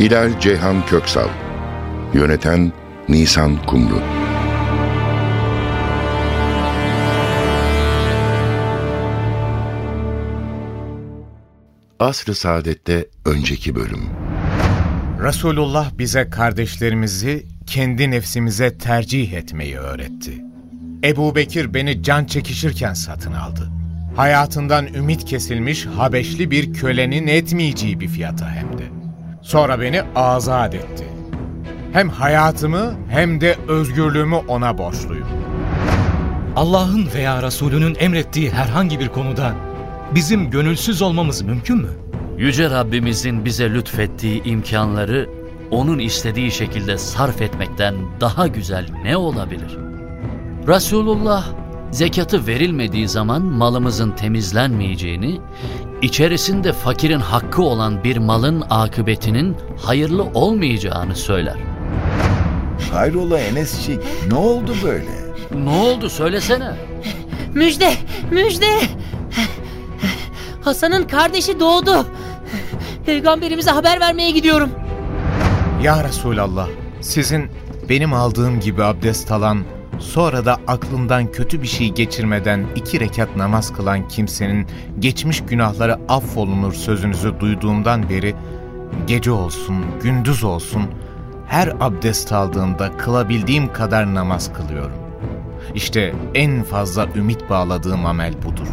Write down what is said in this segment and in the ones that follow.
Hilal Ceyhan Köksal Yöneten Nisan Kumru Asr-ı Saadet'te önceki bölüm Resulullah bize kardeşlerimizi kendi nefsimize tercih etmeyi öğretti. Ebu Bekir beni can çekişirken satın aldı. Hayatından ümit kesilmiş Habeşli bir kölenin etmeyeceği bir fiyata hem. Sonra beni azat etti. Hem hayatımı hem de özgürlüğümü ona borçluyum. Allah'ın veya Resulünün emrettiği herhangi bir konuda bizim gönülsüz olmamız mümkün mü? Yüce Rabbimizin bize lütfettiği imkanları onun istediği şekilde sarf etmekten daha güzel ne olabilir? Resulullah zekatı verilmediği zaman malımızın temizlenmeyeceğini, içerisinde fakirin hakkı olan bir malın akıbetinin hayırlı olmayacağını söyler. Hayrola Enesçik, ne oldu böyle? Ne oldu söylesene. Müjde, müjde. Hasan'ın kardeşi doğdu. Peygamberimize haber vermeye gidiyorum. Ya Resulallah, sizin benim aldığım gibi abdest alan, sonra da aklından kötü bir şey geçirmeden iki rekat namaz kılan kimsenin geçmiş günahları affolunur sözünüzü duyduğumdan beri gece olsun, gündüz olsun her abdest aldığımda kılabildiğim kadar namaz kılıyorum. İşte en fazla ümit bağladığım amel budur.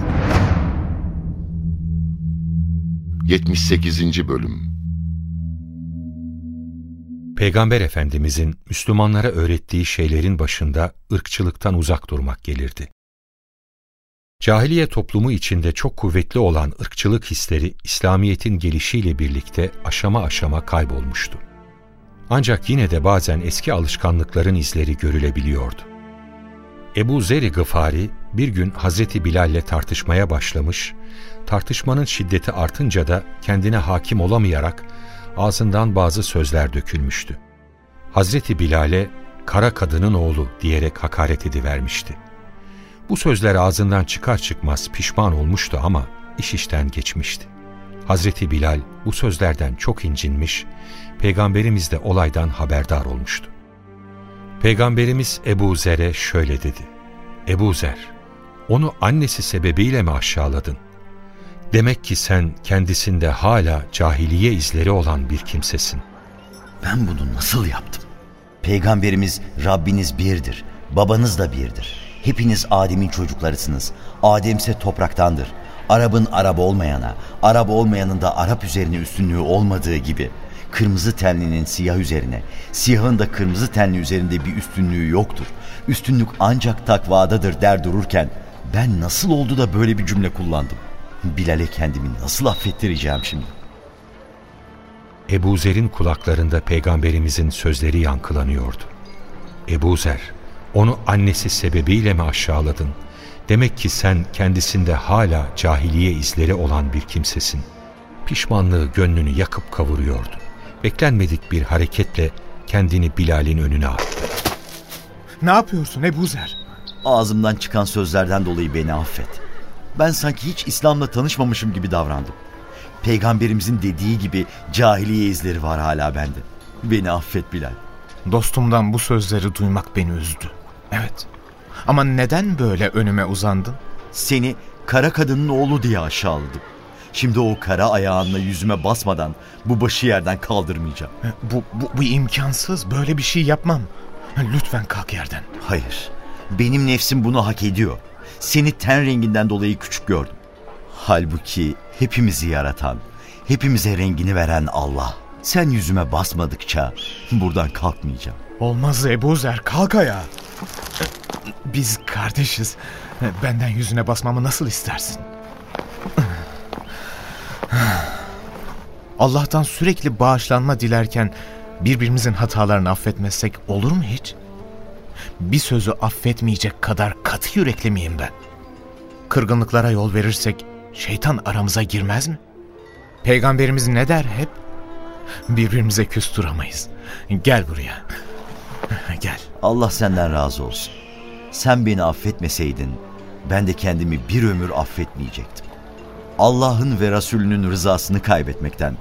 78. Bölüm Peygamber Efendimizin Müslümanlara öğrettiği şeylerin başında ırkçılıktan uzak durmak gelirdi. Cahiliye toplumu içinde çok kuvvetli olan ırkçılık hisleri İslamiyet'in gelişiyle birlikte aşama aşama kaybolmuştu. Ancak yine de bazen eski alışkanlıkların izleri görülebiliyordu. Ebu Zer-i Gıfari bir gün Hazreti Bilal'le tartışmaya başlamış, tartışmanın şiddeti artınca da kendine hakim olamayarak ağzından bazı sözler dökülmüştü. Hazreti Bilal'e kara kadının oğlu diyerek hakaret edivermişti. Bu sözler ağzından çıkar çıkmaz pişman olmuştu ama iş işten geçmişti. Hazreti Bilal bu sözlerden çok incinmiş, Peygamberimiz de olaydan haberdar olmuştu. Peygamberimiz Ebu Zer'e şöyle dedi. Ebu Zer, onu annesi sebebiyle mi aşağıladın? Demek ki sen kendisinde hala cahiliye izleri olan bir kimsesin. Ben bunu nasıl yaptım? Peygamberimiz Rabbiniz birdir, babanız da birdir. Hepiniz Adem'in çocuklarısınız. Adem ise topraktandır. Arap'ın Arap olmayana, Arap olmayanın da Arap üzerine üstünlüğü olmadığı gibi kırmızı tenlinin siyah üzerine, siyahın da kırmızı tenli üzerinde bir üstünlüğü yoktur. Üstünlük ancak takvadadır der dururken ben nasıl oldu da böyle bir cümle kullandım? Bilal'e kendimi nasıl affettireceğim şimdi? Ebu Zer'in kulaklarında peygamberimizin sözleri yankılanıyordu. Ebu Zer, onu annesi sebebiyle mi aşağıladın? Demek ki sen kendisinde hala cahiliye izleri olan bir kimsesin. Pişmanlığı gönlünü yakıp kavuruyordu. Beklenmedik bir hareketle kendini Bilal'in önüne attı. Ne yapıyorsun Ebu Zer? Ağzımdan çıkan sözlerden dolayı beni affet. Ben sanki hiç İslam'la tanışmamışım gibi davrandım. Peygamberimizin dediği gibi cahiliye izleri var hala bende. Beni affet Bilal. Dostumdan bu sözleri duymak beni üzdü. Evet. Ama neden böyle önüme uzandın? Seni kara kadının oğlu diye aşağıladım. Şimdi o kara ayağınla yüzüme basmadan bu başı yerden kaldırmayacağım. Bu, bu, bu imkansız. Böyle bir şey yapmam. Lütfen kalk yerden. Hayır. Benim nefsim bunu hak ediyor. Seni ten renginden dolayı küçük gördüm. Halbuki hepimizi yaratan, hepimize rengini veren Allah. Sen yüzüme basmadıkça buradan kalkmayacağım. Olmaz Ebu Zer. Kalk ayağa. Biz kardeşiz. Benden yüzüne basmamı nasıl istersin? Allah'tan sürekli bağışlanma dilerken birbirimizin hatalarını affetmezsek olur mu hiç? Bir sözü affetmeyecek kadar katı yürekli miyim ben? Kırgınlıklara yol verirsek şeytan aramıza girmez mi? Peygamberimiz ne der hep? Birbirimize küs duramayız. Gel buraya. Gel. Allah senden razı olsun. Sen beni affetmeseydin ben de kendimi bir ömür affetmeyecektim. Allah'ın ve Resulünün rızasını kaybetmekten,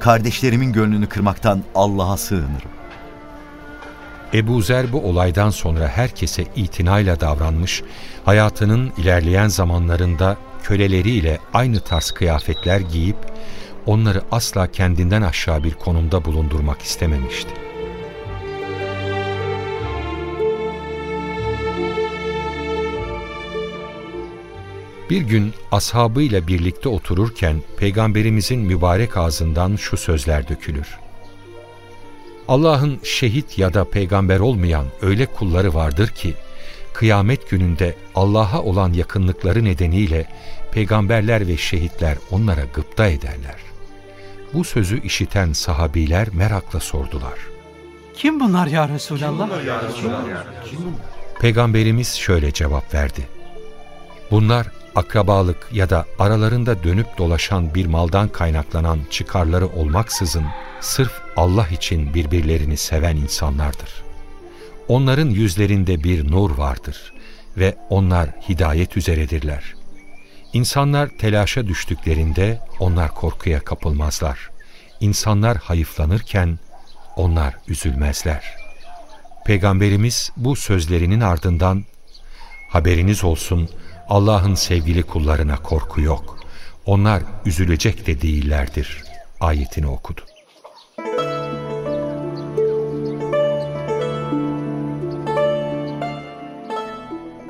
kardeşlerimin gönlünü kırmaktan Allah'a sığınırım. Ebu Zer bu olaydan sonra herkese itinayla davranmış, hayatının ilerleyen zamanlarında köleleriyle aynı tarz kıyafetler giyip, onları asla kendinden aşağı bir konumda bulundurmak istememişti. Bir gün ashabıyla birlikte otururken Peygamberimizin mübarek ağzından şu sözler dökülür. Allah'ın şehit ya da peygamber olmayan öyle kulları vardır ki, kıyamet gününde Allah'a olan yakınlıkları nedeniyle peygamberler ve şehitler onlara gıpta ederler. Bu sözü işiten sahabiler merakla sordular. Kim bunlar ya Resulallah? Peygamberimiz şöyle cevap verdi. Bunlar akrabalık ya da aralarında dönüp dolaşan bir maldan kaynaklanan çıkarları olmaksızın sırf Allah için birbirlerini seven insanlardır. Onların yüzlerinde bir nur vardır ve onlar hidayet üzeredirler. İnsanlar telaşa düştüklerinde onlar korkuya kapılmazlar. İnsanlar hayıflanırken onlar üzülmezler. Peygamberimiz bu sözlerinin ardından haberiniz olsun Allah'ın sevgili kullarına korku yok. Onlar üzülecek de değillerdir. Ayetini okudu.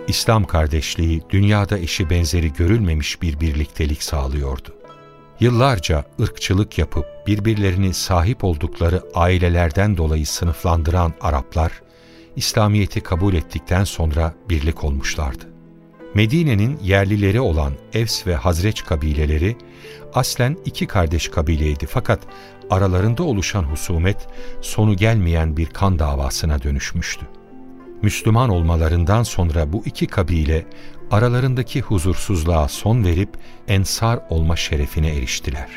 İslam kardeşliği dünyada eşi benzeri görülmemiş bir birliktelik sağlıyordu. Yıllarca ırkçılık yapıp birbirlerini sahip oldukları ailelerden dolayı sınıflandıran Araplar, İslamiyet'i kabul ettikten sonra birlik olmuşlardı. Medine'nin yerlileri olan Evs ve Hazreç kabileleri aslen iki kardeş kabileydi fakat aralarında oluşan husumet sonu gelmeyen bir kan davasına dönüşmüştü. Müslüman olmalarından sonra bu iki kabile aralarındaki huzursuzluğa son verip ensar olma şerefine eriştiler.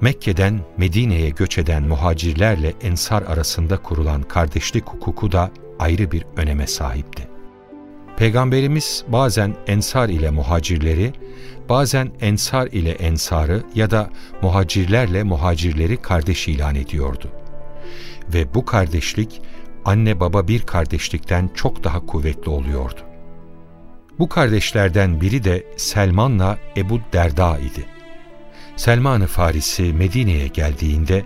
Mekke'den Medine'ye göç eden muhacirlerle ensar arasında kurulan kardeşlik hukuku da ayrı bir öneme sahipti. Peygamberimiz bazen ensar ile muhacirleri, bazen ensar ile ensarı ya da muhacirlerle muhacirleri kardeş ilan ediyordu. Ve bu kardeşlik anne baba bir kardeşlikten çok daha kuvvetli oluyordu. Bu kardeşlerden biri de Selman'la Ebu Derda idi. Selman-ı Farisi Medine'ye geldiğinde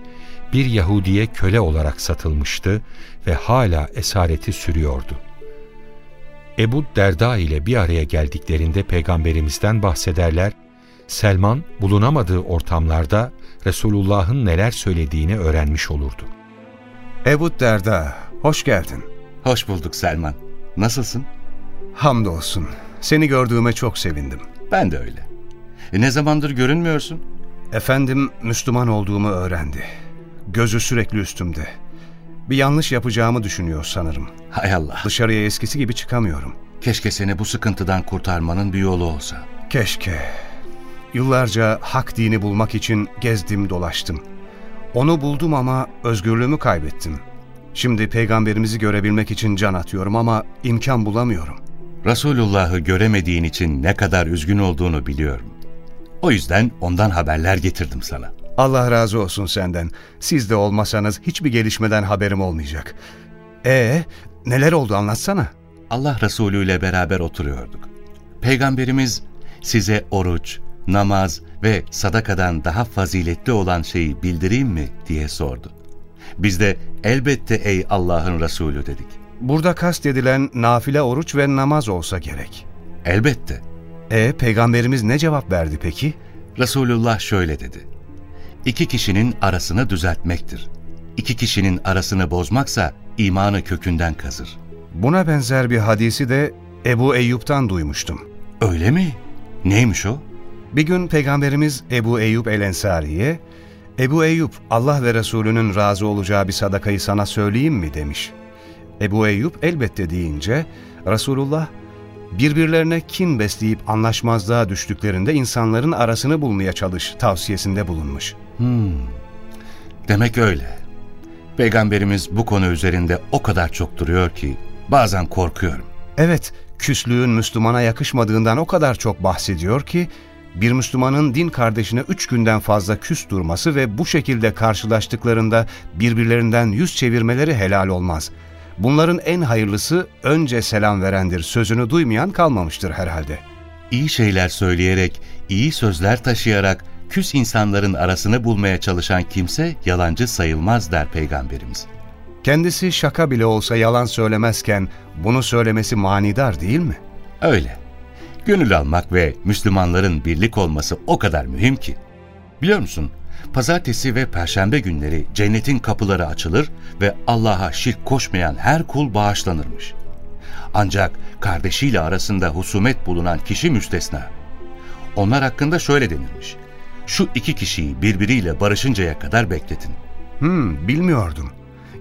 bir Yahudiye köle olarak satılmıştı ve hala esareti sürüyordu. Ebu Derda ile bir araya geldiklerinde peygamberimizden bahsederler, Selman bulunamadığı ortamlarda Resulullah'ın neler söylediğini öğrenmiş olurdu. Ebu Derda, hoş geldin. Hoş bulduk Selman. Nasılsın? Hamdolsun. Seni gördüğüme çok sevindim. Ben de öyle. E, ne zamandır görünmüyorsun? Efendim Müslüman olduğumu öğrendi. Gözü sürekli üstümde. Bir yanlış yapacağımı düşünüyor sanırım. Hay Allah. Dışarıya eskisi gibi çıkamıyorum. Keşke seni bu sıkıntıdan kurtarmanın bir yolu olsa. Keşke. Yıllarca hak dini bulmak için gezdim dolaştım. Onu buldum ama özgürlüğümü kaybettim. Şimdi peygamberimizi görebilmek için can atıyorum ama imkan bulamıyorum. Resulullah'ı göremediğin için ne kadar üzgün olduğunu biliyorum. O yüzden ondan haberler getirdim sana. Allah razı olsun senden. Siz de olmasanız hiçbir gelişmeden haberim olmayacak. Ee, neler oldu anlatsana. Allah Resulü ile beraber oturuyorduk. Peygamberimiz size oruç, namaz ve sadakadan daha faziletli olan şeyi bildireyim mi diye sordu. Biz de elbette ey Allah'ın Resulü dedik. Burada kastedilen nafile oruç ve namaz olsa gerek. Elbette. E peygamberimiz ne cevap verdi peki? Resulullah şöyle dedi. İki kişinin arasını düzeltmektir. İki kişinin arasını bozmaksa imanı kökünden kazır. Buna benzer bir hadisi de Ebu Eyyub'tan duymuştum. Öyle mi? Neymiş o? Bir gün Peygamberimiz Ebu Eyyub el-Ensari'ye Ebu Eyyub, Allah ve Resulünün razı olacağı bir sadakayı sana söyleyeyim mi demiş. Ebu Eyyub elbette deyince, Resulullah, birbirlerine kin besleyip anlaşmazlığa düştüklerinde insanların arasını bulmaya çalış tavsiyesinde bulunmuş. Hmm. Demek öyle. Peygamberimiz bu konu üzerinde o kadar çok duruyor ki bazen korkuyorum. Evet, küslüğün Müslümana yakışmadığından o kadar çok bahsediyor ki, bir Müslümanın din kardeşine üç günden fazla küs durması ve bu şekilde karşılaştıklarında birbirlerinden yüz çevirmeleri helal olmaz. Bunların en hayırlısı önce selam verendir, sözünü duymayan kalmamıştır herhalde. İyi şeyler söyleyerek, iyi sözler taşıyarak küs insanların arasını bulmaya çalışan kimse yalancı sayılmaz der Peygamberimiz. Kendisi şaka bile olsa yalan söylemezken bunu söylemesi manidar değil mi? Öyle. Gönül almak ve Müslümanların birlik olması o kadar mühim ki. Biliyor musun? Pazartesi ve perşembe günleri cennetin kapıları açılır ve Allah'a şirk koşmayan her kul bağışlanırmış. Ancak kardeşiyle arasında husumet bulunan kişi müstesna. Onlar hakkında şöyle denilmiş. Şu iki kişiyi birbiriyle barışıncaya kadar bekletin. Hmm, bilmiyordum.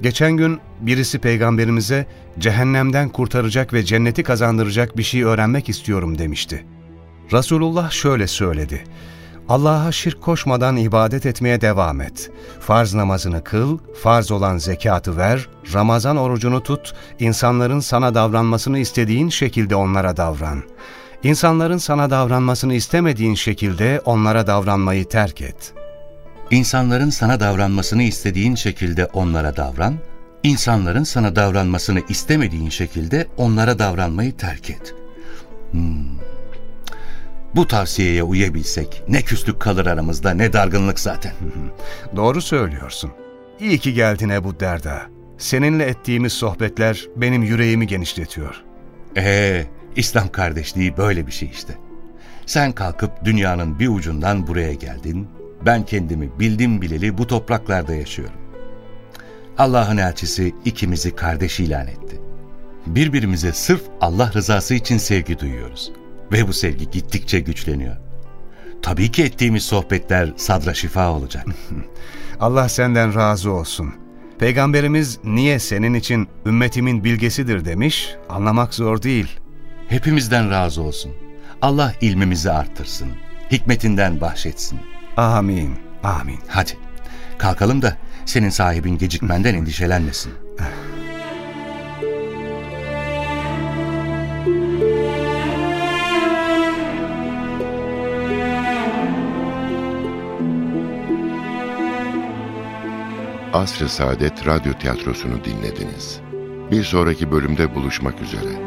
Geçen gün birisi peygamberimize cehennemden kurtaracak ve cenneti kazandıracak bir şey öğrenmek istiyorum demişti. Resulullah şöyle söyledi. Allah'a şirk koşmadan ibadet etmeye devam et. Farz namazını kıl, farz olan zekatı ver, Ramazan orucunu tut, insanların sana davranmasını istediğin şekilde onlara davran. İnsanların sana davranmasını istemediğin şekilde onlara davranmayı terk et. İnsanların sana davranmasını istediğin şekilde onlara davran, insanların sana davranmasını istemediğin şekilde onlara davranmayı terk et. Hmm. Bu tavsiyeye uyabilsek ne küslük kalır aramızda ne dargınlık zaten. Doğru söylüyorsun. İyi ki geldin Ebu Derda. Seninle ettiğimiz sohbetler benim yüreğimi genişletiyor. Ee, İslam kardeşliği böyle bir şey işte. Sen kalkıp dünyanın bir ucundan buraya geldin, ben kendimi bildim bileli bu topraklarda yaşıyorum. Allah'ın elçisi ikimizi kardeş ilan etti. Birbirimize sırf Allah rızası için sevgi duyuyoruz. Ve bu sevgi gittikçe güçleniyor. Tabii ki ettiğimiz sohbetler sadra şifa olacak. Allah senden razı olsun. Peygamberimiz niye senin için ümmetimin bilgesidir demiş, anlamak zor değil. Hepimizden razı olsun. Allah ilmimizi artırsın, hikmetinden bahşetsin. Amin, amin. Hadi kalkalım da senin sahibin gecikmenden endişelenmesin. Asr-ı Saadet Radyo Tiyatrosu'nu dinlediniz. Bir sonraki bölümde buluşmak üzere.